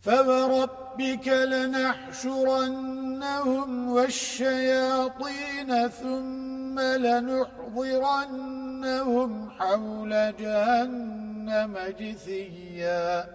فوربك لنحشرنهم والشياطين ثم لنحضرنهم حول جهنم جثيا